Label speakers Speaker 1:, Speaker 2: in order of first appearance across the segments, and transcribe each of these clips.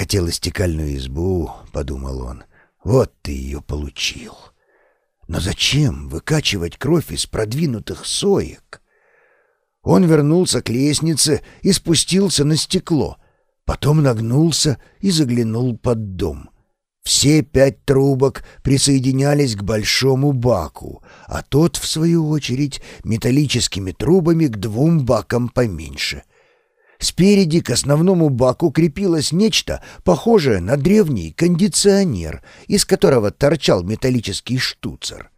Speaker 1: хотел истекальную избу», — подумал он. «Вот ты ее получил». Но зачем выкачивать кровь из продвинутых соек? Он вернулся к лестнице и спустился на стекло, потом нагнулся и заглянул под дом. Все пять трубок присоединялись к большому баку, а тот, в свою очередь, металлическими трубами к двум бакам поменьше. Спереди к основному баку крепилось нечто, похожее на древний кондиционер, из которого торчал металлический штуцер.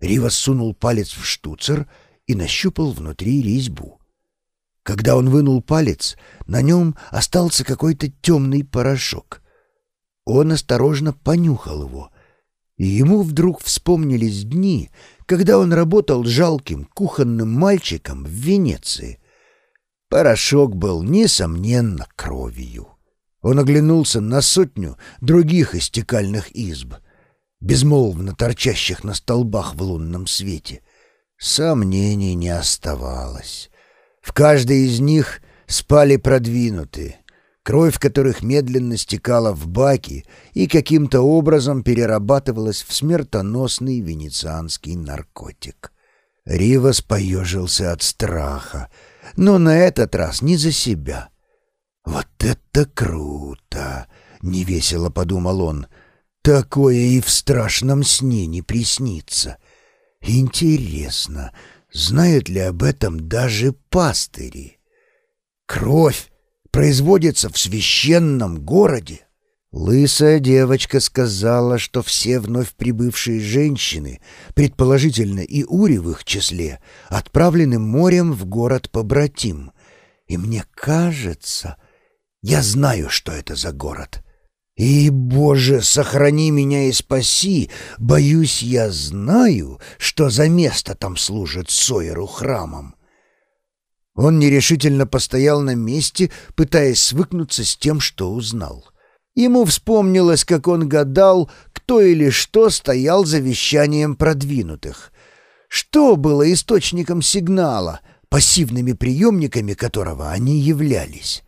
Speaker 1: Ривас сунул палец в штуцер и нащупал внутри резьбу. Когда он вынул палец, на нем остался какой-то темный порошок. Он осторожно понюхал его, и ему вдруг вспомнились дни, когда он работал жалким кухонным мальчиком в Венеции. Порошок был, несомненно, кровью. Он оглянулся на сотню других истекальных изб, безмолвно торчащих на столбах в лунном свете. Сомнений не оставалось. В каждой из них спали продвинутые, кровь которых медленно стекала в баки и каким-то образом перерабатывалась в смертоносный венецианский наркотик. Ривас поежился от страха, но на этот раз не за себя. «Вот это круто!» — невесело подумал он. «Такое и в страшном сне не приснится. Интересно, знают ли об этом даже пастыри? Кровь производится в священном городе?» Лысая девочка сказала, что все вновь прибывшие женщины, предположительно и Ури в их числе, отправлены морем в город-побратим. И мне кажется, я знаю, что это за город. И, Боже, сохрани меня и спаси, боюсь, я знаю, что за место там служит Сойеру храмом. Он нерешительно постоял на месте, пытаясь свыкнуться с тем, что узнал. Ему вспомнилось, как он гадал, кто или что стоял за вещанием продвинутых. Что было источником сигнала, пассивными приемниками которого они являлись?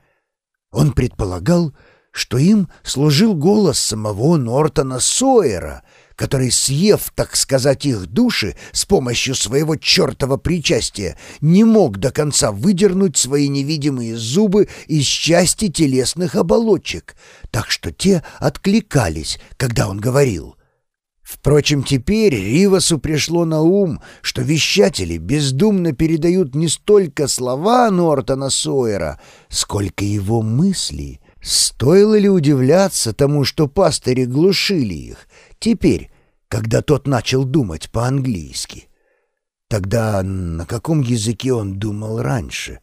Speaker 1: Он предполагал, что им служил голос самого Нортона Сойера, который, съев, так сказать, их души с помощью своего чертова причастия, не мог до конца выдернуть свои невидимые зубы из части телесных оболочек, так что те откликались, когда он говорил. Впрочем, теперь Ривасу пришло на ум, что вещатели бездумно передают не столько слова Нортона Сойера, сколько его мысли — Стоило ли удивляться тому, что пастыри глушили их, теперь, когда тот начал думать по-английски? Тогда на каком языке он думал раньше?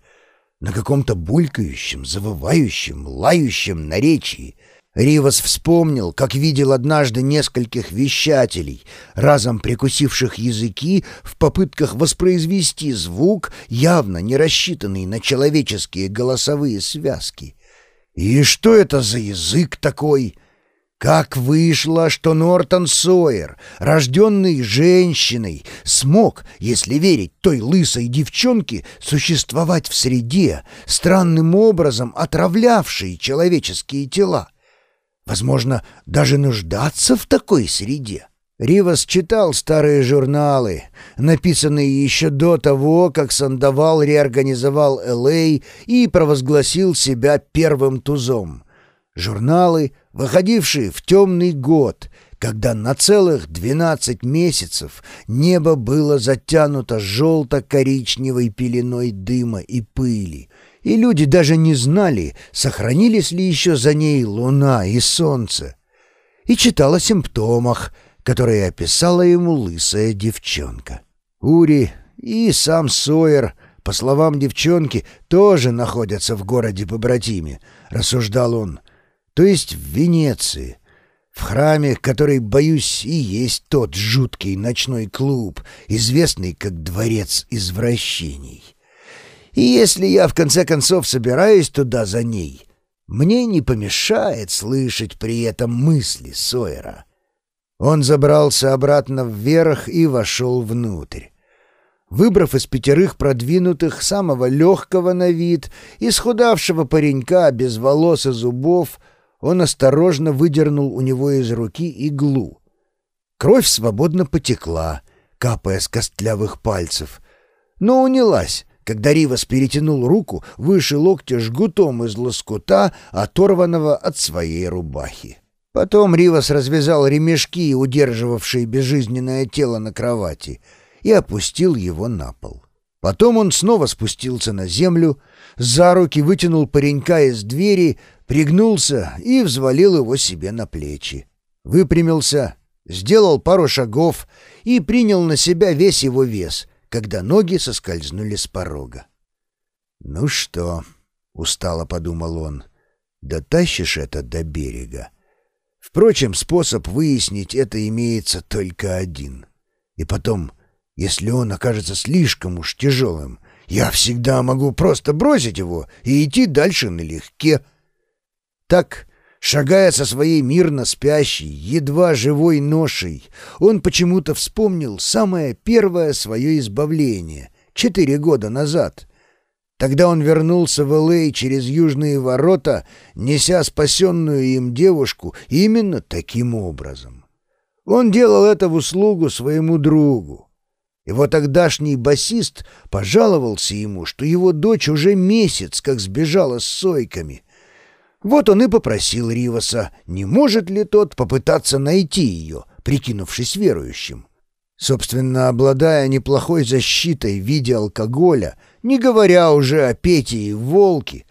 Speaker 1: На каком-то булькающем, завывающем, лающем наречии? Ривас вспомнил, как видел однажды нескольких вещателей, разом прикусивших языки в попытках воспроизвести звук, явно не рассчитанный на человеческие голосовые связки. И что это за язык такой? Как вышло, что Нортон Сойер, рожденный женщиной, смог, если верить той лысой девчонке, существовать в среде, странным образом отравлявшей человеческие тела? Возможно, даже нуждаться в такой среде? Ривас читал старые журналы, написанные еще до того, как Сандовал реорганизовал Л.А. и провозгласил себя первым тузом. Журналы, выходившие в темный год, когда на целых двенадцать месяцев небо было затянуто желто-коричневой пеленой дыма и пыли, и люди даже не знали, сохранились ли еще за ней луна и солнце. И читал о симптомах — которые описала ему лысая девчонка. Ури и сам Сойер, по словам девчонки, тоже находятся в городе-побратиме, рассуждал он, то есть в Венеции, в храме, который, боюсь, и есть тот жуткий ночной клуб, известный как Дворец извращений. И если я, в конце концов, собираюсь туда за ней, мне не помешает слышать при этом мысли Сойера. Он забрался обратно вверх и вошел внутрь. Выбрав из пятерых продвинутых самого легкого на вид, исхудавшего паренька без волос и зубов, он осторожно выдернул у него из руки иглу. Кровь свободно потекла, капая с костлявых пальцев, но унялась, когда Ривас перетянул руку выше локтя жгутом из лоскута, оторванного от своей рубахи. Потом Ривас развязал ремешки, удерживавшие безжизненное тело на кровати, и опустил его на пол. Потом он снова спустился на землю, за руки вытянул паренька из двери, пригнулся и взвалил его себе на плечи. Выпрямился, сделал пару шагов и принял на себя весь его вес, когда ноги соскользнули с порога. «Ну что?» — устало подумал он. «Дотащишь это до берега?» Впрочем, способ выяснить это имеется только один. И потом, если он окажется слишком уж тяжелым, я всегда могу просто бросить его и идти дальше налегке. Так, шагая со своей мирно спящей, едва живой ношей, он почему-то вспомнил самое первое свое избавление четыре года назад — Тогда он вернулся в Л.А. через южные ворота, неся спасенную им девушку именно таким образом. Он делал это в услугу своему другу. Его тогдашний басист пожаловался ему, что его дочь уже месяц как сбежала с сойками. Вот он и попросил Риваса, не может ли тот попытаться найти ее, прикинувшись верующим. Собственно, обладая неплохой защитой в виде алкоголя — не говоря уже о Пете и Волке,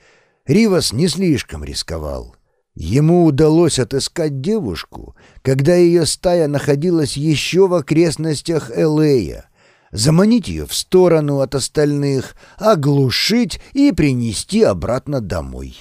Speaker 1: Ривас не слишком рисковал. Ему удалось отыскать девушку, когда ее стая находилась еще в окрестностях Элея, заманить ее в сторону от остальных, оглушить и принести обратно домой.